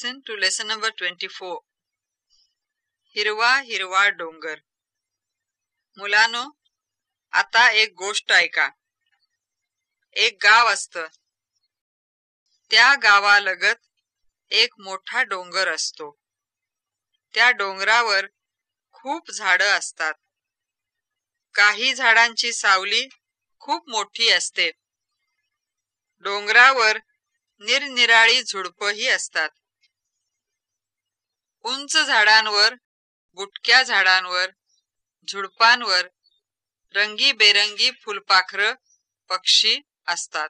Listen to lesson number twenty four हिरवा हिरवा डोंगर. मुलानो आता एक गोष्ट ऐका. एक गाव असत. त्या गावालगत एक मोठा डोंगर असतो. त्या डोंगरावर खूप झाडं असतात. काही झाडांची सावली खूप मोठी असते. डोंगरावर निरनिराळी झुडपही असतात. उंच झाडांवर बुटक्या झाडांवर झुडपांवर रंगीबेरंगी फुलपाखर पक्षी असतात.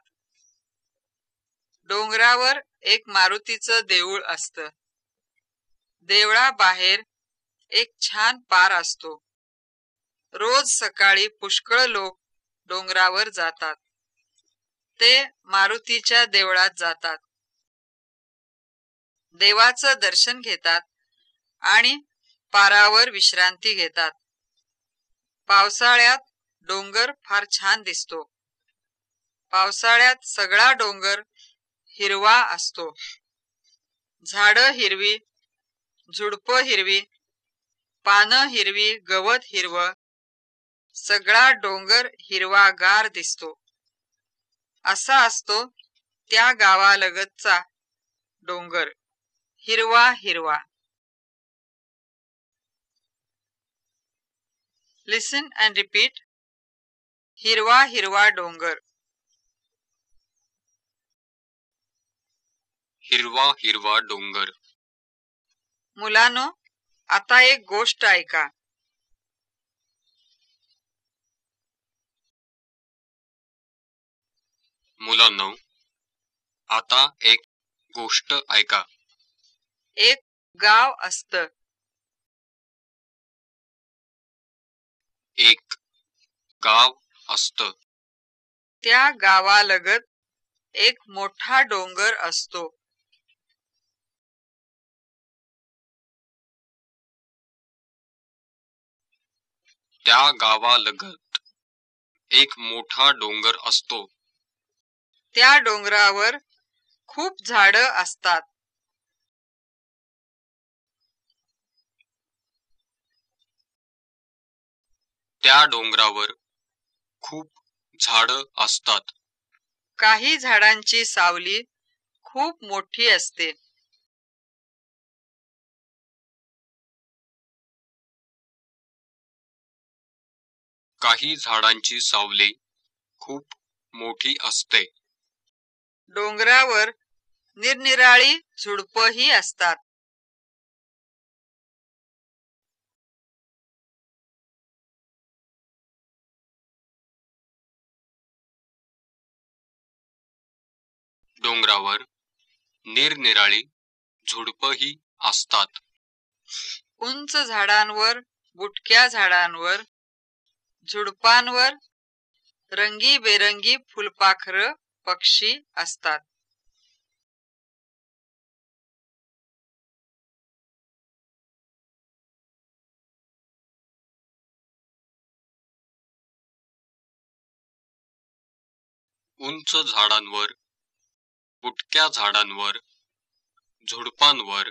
डोंगरावर एक मारुतीचं देऊळ असत. देवळाबाहेर एक छान पार असतो. रोज सकाळी पुष्कळ लोक डोंगरावर जातात. ते मारुतीच्या देवळात जातात. देवाचं दर्शन घेतात. आणि पारावर विश्रांती घेतात. पावसाळ्यात डोंगर फार छान दिसतो. पावसाळ्यात सगळा डोंगर हिरवा असतो. झाड हिरवी झुडप हिरवी पानं हिरवी गवत हिरव सगळा डोंगर हिरवागार दिसतो. असा असतो त्या गावालगतचा डोंगर. हिरवा हिरवा. लिसन अँड रिपीट हिरवा हिरवा डोंगर हिरवा हिरवा डोंगर मुलानो आता एक गोष्ट ऐका मुलांनो आता एक गोष्ट ऐका एक गाव असत एक गाव असत. त्या गावालगत एक मोठा डोंगर असतो. त्या गावालगत एक मोठा डोंगर असतो. त्या डोंगरावर खूप झाड असतात. त्या डोंगरावर खूप झाड असतात. काही झाडांची सावली खूप मोठी असते. काही झाडांची सावली खूप मोठी असते. डोंगरावर निरनिराळी झुडपही असतात. डोंगरावर निरनिराळी झुडपही असतात. उंच झाडांवर बुटक्या झाडांवर झुडपांवर रंगीबेरंगी फुलपाखर पक्षी असतात. उंच झाडांवर बुटक्या झाडांवर झुडपांवर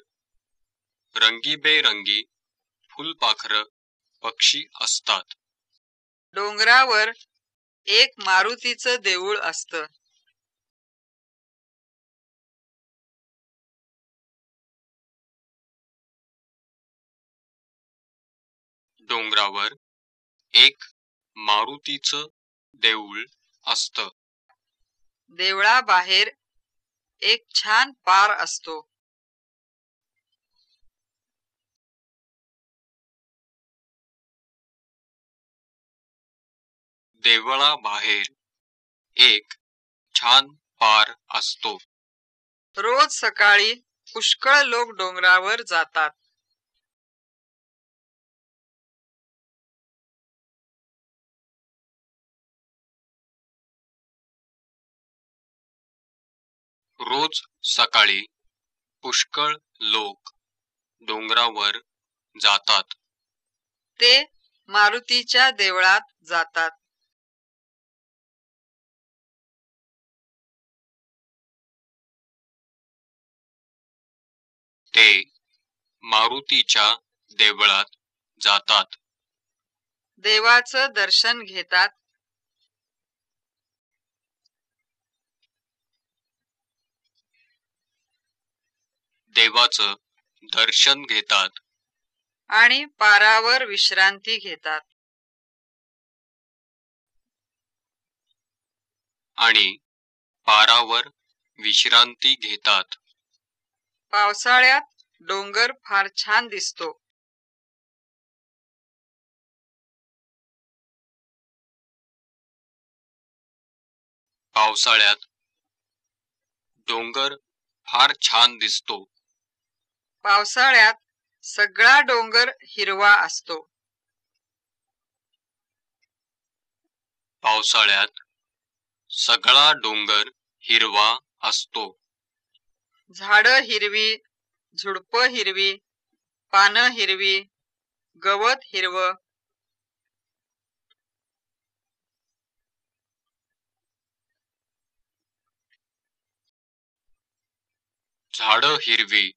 रंगीबेरंगी फुलपाखर पक्षी असतात. डोंगरावर एक मारुतीचं देऊळ असत. डोंगरावर एक मारुतीचं देऊळ असत. देवळाबाहेर एक छान पार असतो. देवळाबाहेर एक छान पार असतो. रोज सकाळी पुष्कळ लोक डोंगरावर जातात. रोज सकाळी पुष्कळ लोक डोंगरावर जातात. ते मारुतीच्या देवळात जातात. ते मारुतीच्या देवळात जातात. देवाचं दर्शन घेतात. देवाचं दर्शन घेतात. आणि पारावर विश्रांती घेतात. आणि पारावर विश्रांती घेतात. पावसाळ्यात डोंगर फार छान दिसतो. पावसाळ्यात डोंगर फार छान दिसतो. पावसाळ्यात सगळा डोंगर हिरवा असतो. पावसाळ्यात सगळा डोंगर हिरवा असतो. झाडं हिरवी झुडपं हिरवी पानं हिरवी गवत हिरवं. झाडं हिरवी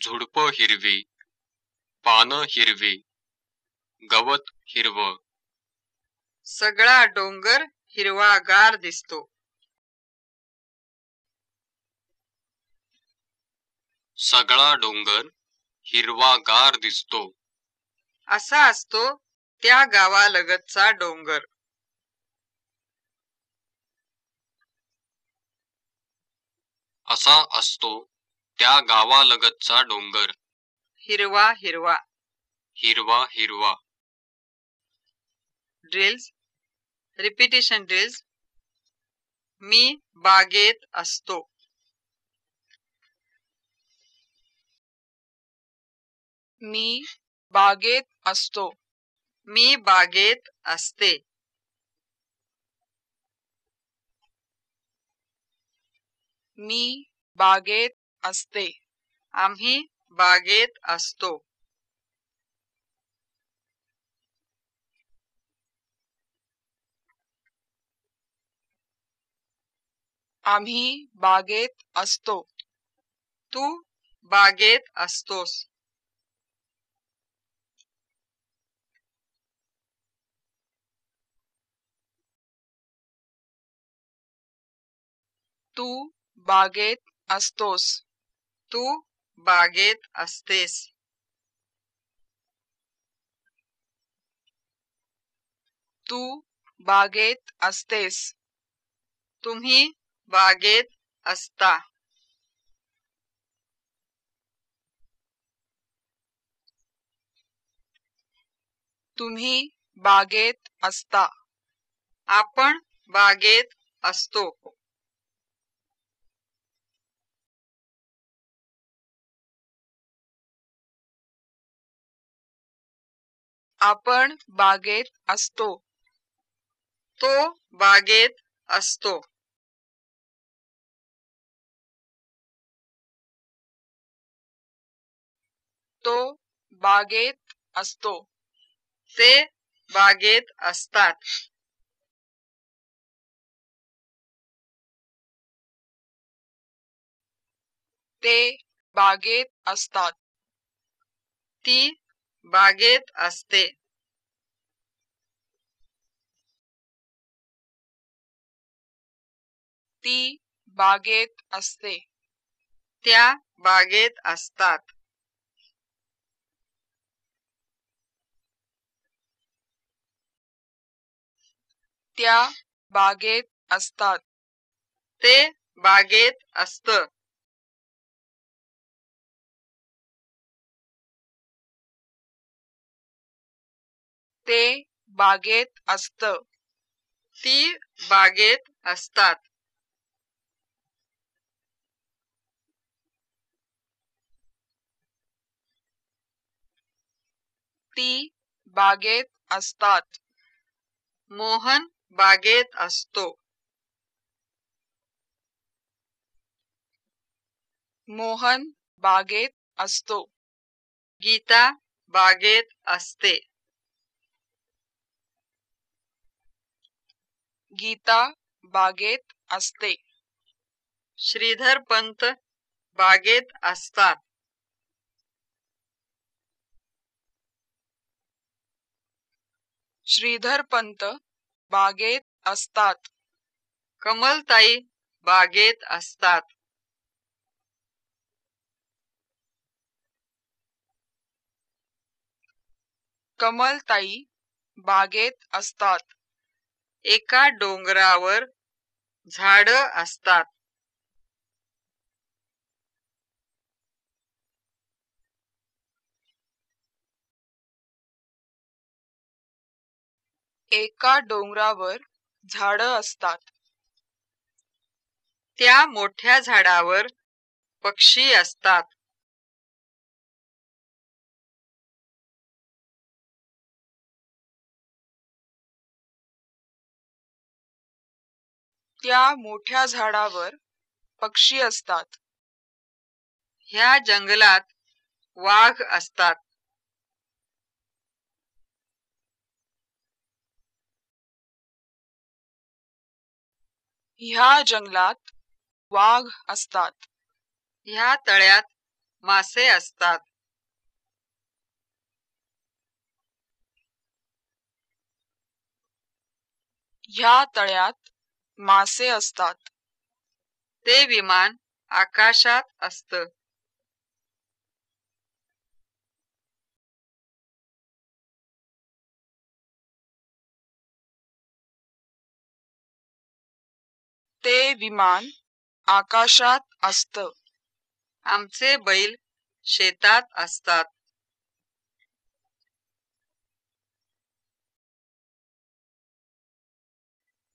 झुडपं हिरवी पानं हिरवी गवत हिरवं. सगळा डोंगर हिरवागार दिसतो. सगळा डोंगर हिरवागार दिसतो. असा असतो त्या गावालगतचा डोंगर. असा असतो त्या गावालगतचा डोंगर. हिरवा हिरवा. हिरवा हिरवा. ड्रिल्स. Repetition drills. मी बागेत असतो. मी बागेत असतो. मी बागेत असते. मी बागेत असते। आम्ही बागेत असतो। आम्ही बागेत असतो। तू बागेत असतोस। तू बागेत असतोस। तू बागेत असतेस. तू बागेत असतेस. तुम्ही बागेत असता. तुम्ही बागेत असता. आपण बागेत असतो. आपण बागेत असतो. तो बागेत असतो. तो बागेत असतो. ते बागेत असतात. ते बागेत असतात. ती बागेत असते. ती बागेत असते. त्या बागेत असतात. त्या बागेत असतात. ते बागेत असत. ते बागेत असत. ती बागेत असतात. ती बागेत असतात. मोहन बागेत असतो. मोहन बागेत असतो. गीता बागेत असते. गीता बागेत असते. श्रीधर पंत बागेत असतात. श्रीधर पंत बागेत असतात. कमलताई बागेत असतात. कमलताई बागेत असतात. एका डोंगरावर झाड असतात. एका डोंगरावर झाड असतात. त्या मोठ्या झाडावर पक्षी असतात. त्या मोठ्या झाडावर पक्षी असतात. ह्या जंगलात वाघ असतात. ह्या जंगलात वाघ असतात. ह्या तळ्यात मासे असतात. ह्या तळ्यात मासे असतात. ते विमान आकाशात असत. ते विमान आकाशात असत. आमचे बैल शेतात असतात.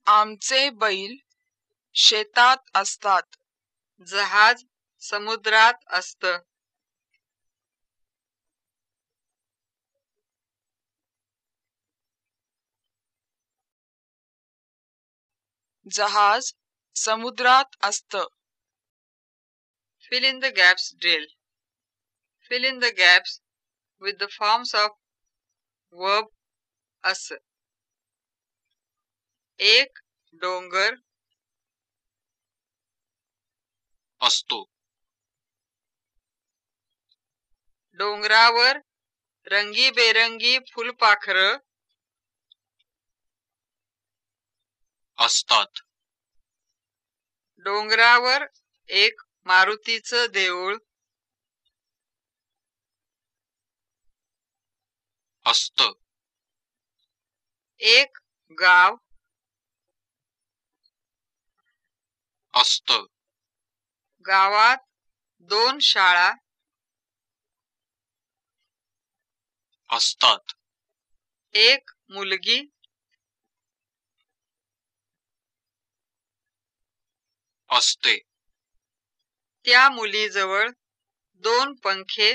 आमचे बैल शेतात असतात जहाज समुद्रात असत जहाज समुद्रात असत Fill in the gaps drill. Fill in the gaps with the forms of verb अस एक डोंगर असतो. डोंगरावर रंगीबेरंगी फुलपाखर असतात. डोंगरावर एक मारुतीचं देऊळ असत. एक गाव असत. गावात दोन शाळा असतात. एक मुलगी असते. त्या मुलीजवळ दोन पंखे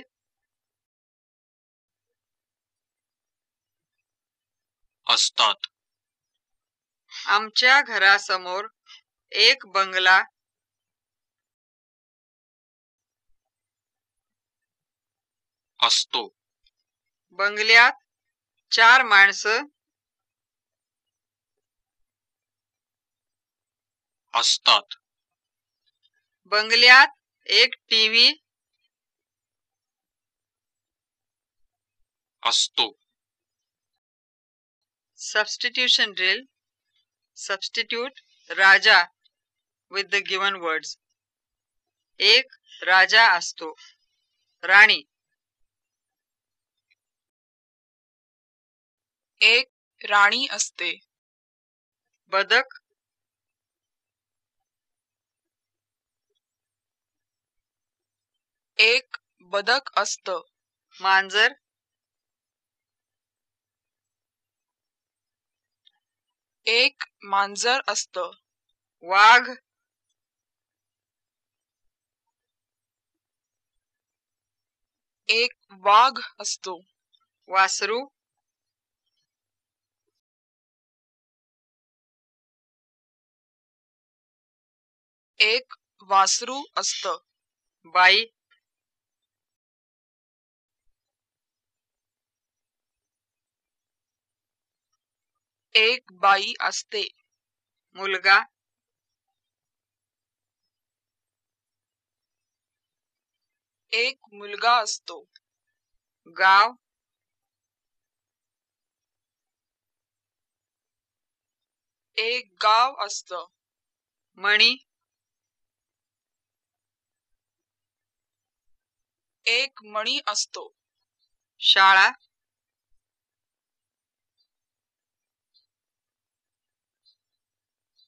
असतात. आमच्या घरासमोर एक बंगला. असतो. बंगल्यात चार माणसं. असतात. बंगल्यात एक टीव्ही. असतो. Substitution drill. Substitute Raja. With the given words. एक राजा असतो. राणी. एक राणी असते. बदक. एक बदक असत. मांजर. एक मांजर असत. वाघ. एक वाघ असतो वासरू। एक वासरू असत बाई। एक बाई असते मुलगा। एक मुलगा असतो. गाव एक गाव असतं. मणी एक मणी असतो. शाळा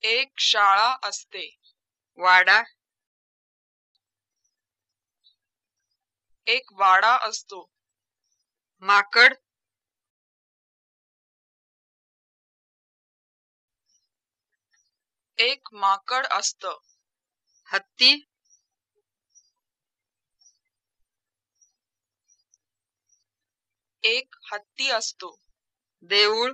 एक शाळा असते. वाडा एक वाडा असतो। माकड। एक माकड असतं। हत्ती। एक हत्ती असतो। देऊळ।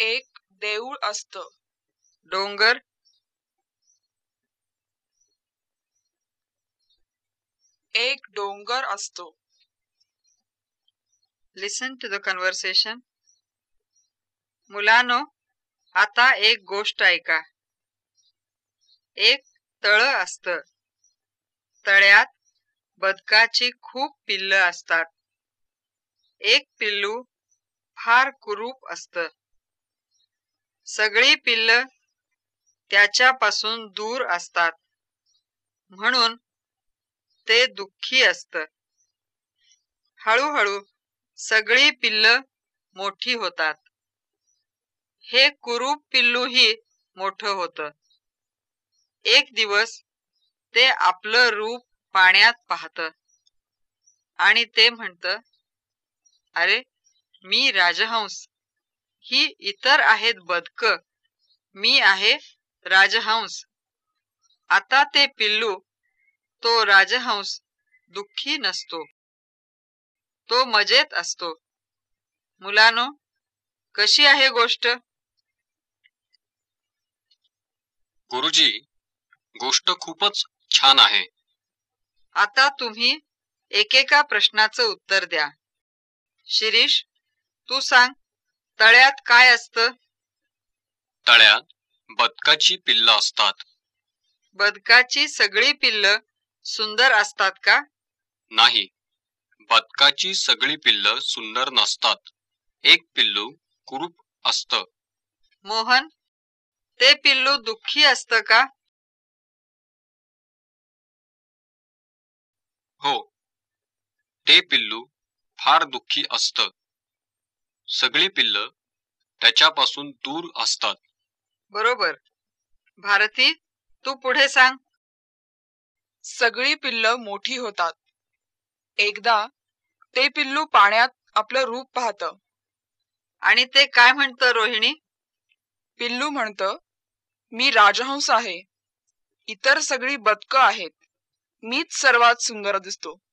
एक देऊळ असतं। डोंगर। एक डोंगर असतो. लिसन टू द कन्व्हर्सेशन मुलानो आता एक गोष्ट ऐका. एक तळ असत. तळ्यात बदकाची खूप पिल्ल असतात. एक पिल्लू फार कुरूप असत. सगळी पिल्ल त्याच्यापासून दूर असतात. म्हणून ते दुःखी असत. हळूहळू सगळी पिल्ल मोठी होतात. हे कुरूप पिल्लूही मोठं होत. एक दिवस ते आपलं रूप पाण्यात पाहत आणि ते म्हणत अरे मी राजहंस. ही इतर आहेत बदक. मी आहे राजहंस. आता ते पिल्लू तो राजहंस दुःखी नसतो. तो मजेत असतो. मुलानो कशी आहे गोष्ट? गुरुजी गोष्ट खूपच छान आहे. आता तुम्ही एकेका प्रश्नाचं उत्तर द्या. शिरीष तू सांग तळ्यात काय असतं? तळ्यात बदकाची पिल्ल असतात. बदकाची सगळी पिल्ल सुंदर असतात का? नाही. बदकाची सगळी पिल्ल सुंदर नसतात. एक पिल्लू कुरूप असतं. मोहन ते पिल्लू दुःखी असतं का? हो. ते पिल्लू फार दुःखी असतं. सगळी पिल्ल त्याच्यापासून दूर असतात. बरोबर. भारती तू पुढे सांग. सगळी पिल्ल मोठी होतात. एकदा ते पिल्लू पाण्यात आपलं रूप पाहत. आणि ते काय म्हणतं रोहिणी? पिल्लू म्हणतं मी राजहंस आहे. इतर सगळी बदक आहेत. मीच सर्वात सुंदर दिसतो.